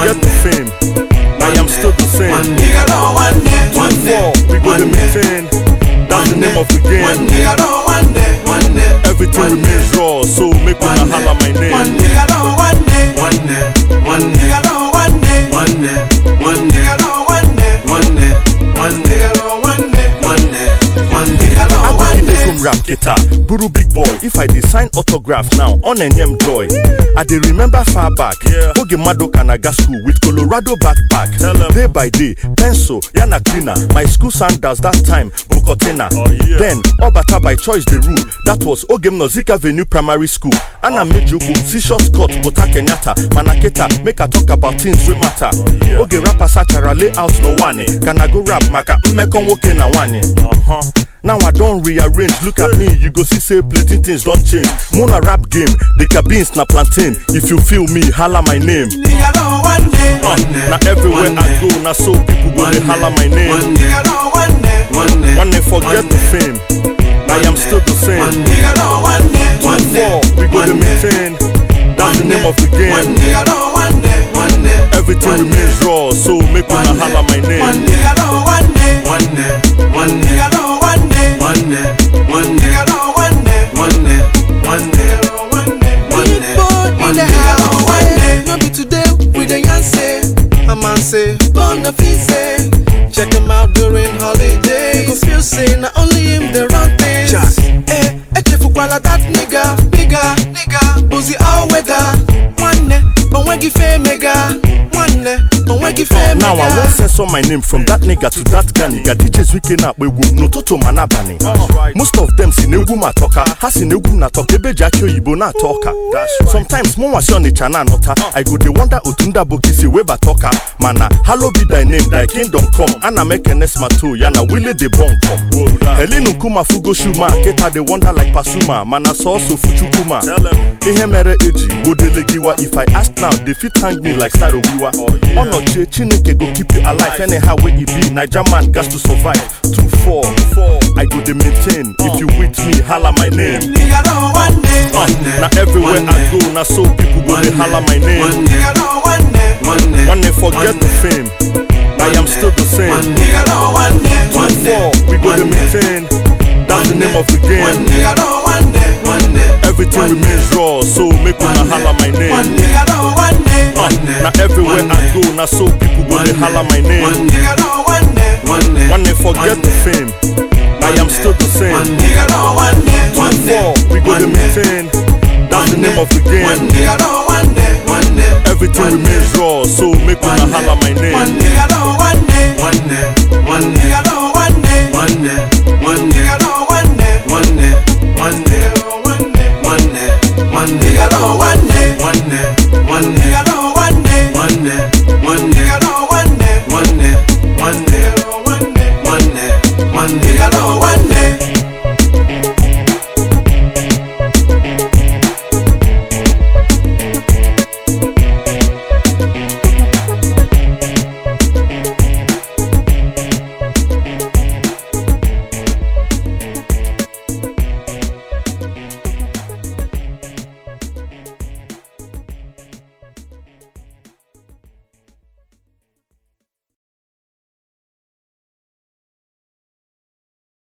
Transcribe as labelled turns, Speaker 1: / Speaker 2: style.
Speaker 1: forget the fame. I am still the same.
Speaker 2: nigga one day, one day,
Speaker 1: we go to
Speaker 2: one
Speaker 1: maintain. That's the name of the
Speaker 2: One
Speaker 1: game.
Speaker 2: nigga one day, one day,
Speaker 1: Everything remains raw, so make una holla my
Speaker 2: One
Speaker 1: name.
Speaker 2: nigga one day, day.
Speaker 1: ego m rap kịta bụrụ big boy. If I dey sign autograph now ọ na-enye m joy. I dey remember far back oge mmadụ ka na-aga school with Colorado backpack. Day by day pencil yana cleaner. My school sandals that time bụ cortina oh, then ọ bata by choice the rule. That was oge m nọ Zik Avenue primary school ana m eji ụkwụ si short cut pụta Kenyatta mana kịta make I talk about things wey matter oge rapper sachara layout n'ụwa ka na go rap maka mmekọ nwoke na nwaanyị Now I don't rearrange. Look at me, you go see say plenty things don't change. Mona rap game, the cabins na plantain. If you feel me, holla my name.
Speaker 2: Nigga one day,
Speaker 1: Now everywhere I
Speaker 2: day,
Speaker 1: go, now so people go they holla my
Speaker 2: One
Speaker 1: name.
Speaker 2: nigga no one day, one day,
Speaker 1: One day forget
Speaker 2: one
Speaker 1: the
Speaker 2: day,
Speaker 1: fame. I am still the
Speaker 2: One
Speaker 1: same. Go to
Speaker 2: one day,
Speaker 1: maintain. That's the name of the
Speaker 2: One
Speaker 1: game.
Speaker 2: nigga no one day, one day,
Speaker 1: Everything
Speaker 2: one
Speaker 1: remains raw, so make una holla my name.
Speaker 2: One name. nigga no one day, one day, one nigga no one day, one day, one nigga no one
Speaker 3: like fêmega
Speaker 1: Now I won't censor my name from that nigga to that guy nigga DJs wike na-akpa egwu m n'ụtụtụ ma n'abalị Most of them si n'egwu m atọka ha si n'egwu m na-atọka ebe eji akị oyibo na-atọ ọka Sometimes mụ nwasi ọnịcha na-anọta I go dey wonder otu ndị aboki si webata ọka mana halo be thy name thy kingdom come. Ana m ekene smato ya na wile dey born come. Helenu Nkrumah fugo shuma kịta dey wonder like Pasuma. Mana sọọsọ Fuchukwuma ihe mere eji gbodele giwa if I ask now they fit hang me like Star Owiwa ọnọchie Chineke go keep you alive. Anyhow wey e be Naija man gats to survive. Two four I go dey maintain. If you with me hala my name.
Speaker 2: Nigga no one day, ah, one day,
Speaker 1: na everywhere I go na so people go dey hala my name.
Speaker 2: one day,
Speaker 1: forget the fame. I am still the same.
Speaker 2: Nigga no one day,
Speaker 1: two four we go dey maintain. That's the name of the game.
Speaker 2: nigga no one day, one day,
Speaker 1: everything remains raw so make una hala
Speaker 2: one day,
Speaker 1: so people go they holla my
Speaker 2: One
Speaker 1: name.
Speaker 2: nigga no one day, one day,
Speaker 1: One day forget
Speaker 2: one
Speaker 1: the fame. I am still the
Speaker 2: One
Speaker 1: same.
Speaker 2: nigga no one day, one day,
Speaker 1: we go to
Speaker 2: one
Speaker 1: maintain. That's the name of the
Speaker 2: One
Speaker 1: game.
Speaker 2: nigga no one day, one day,
Speaker 1: Everything remains raw, so make una holla my
Speaker 2: One
Speaker 1: name.
Speaker 2: nigga no No one.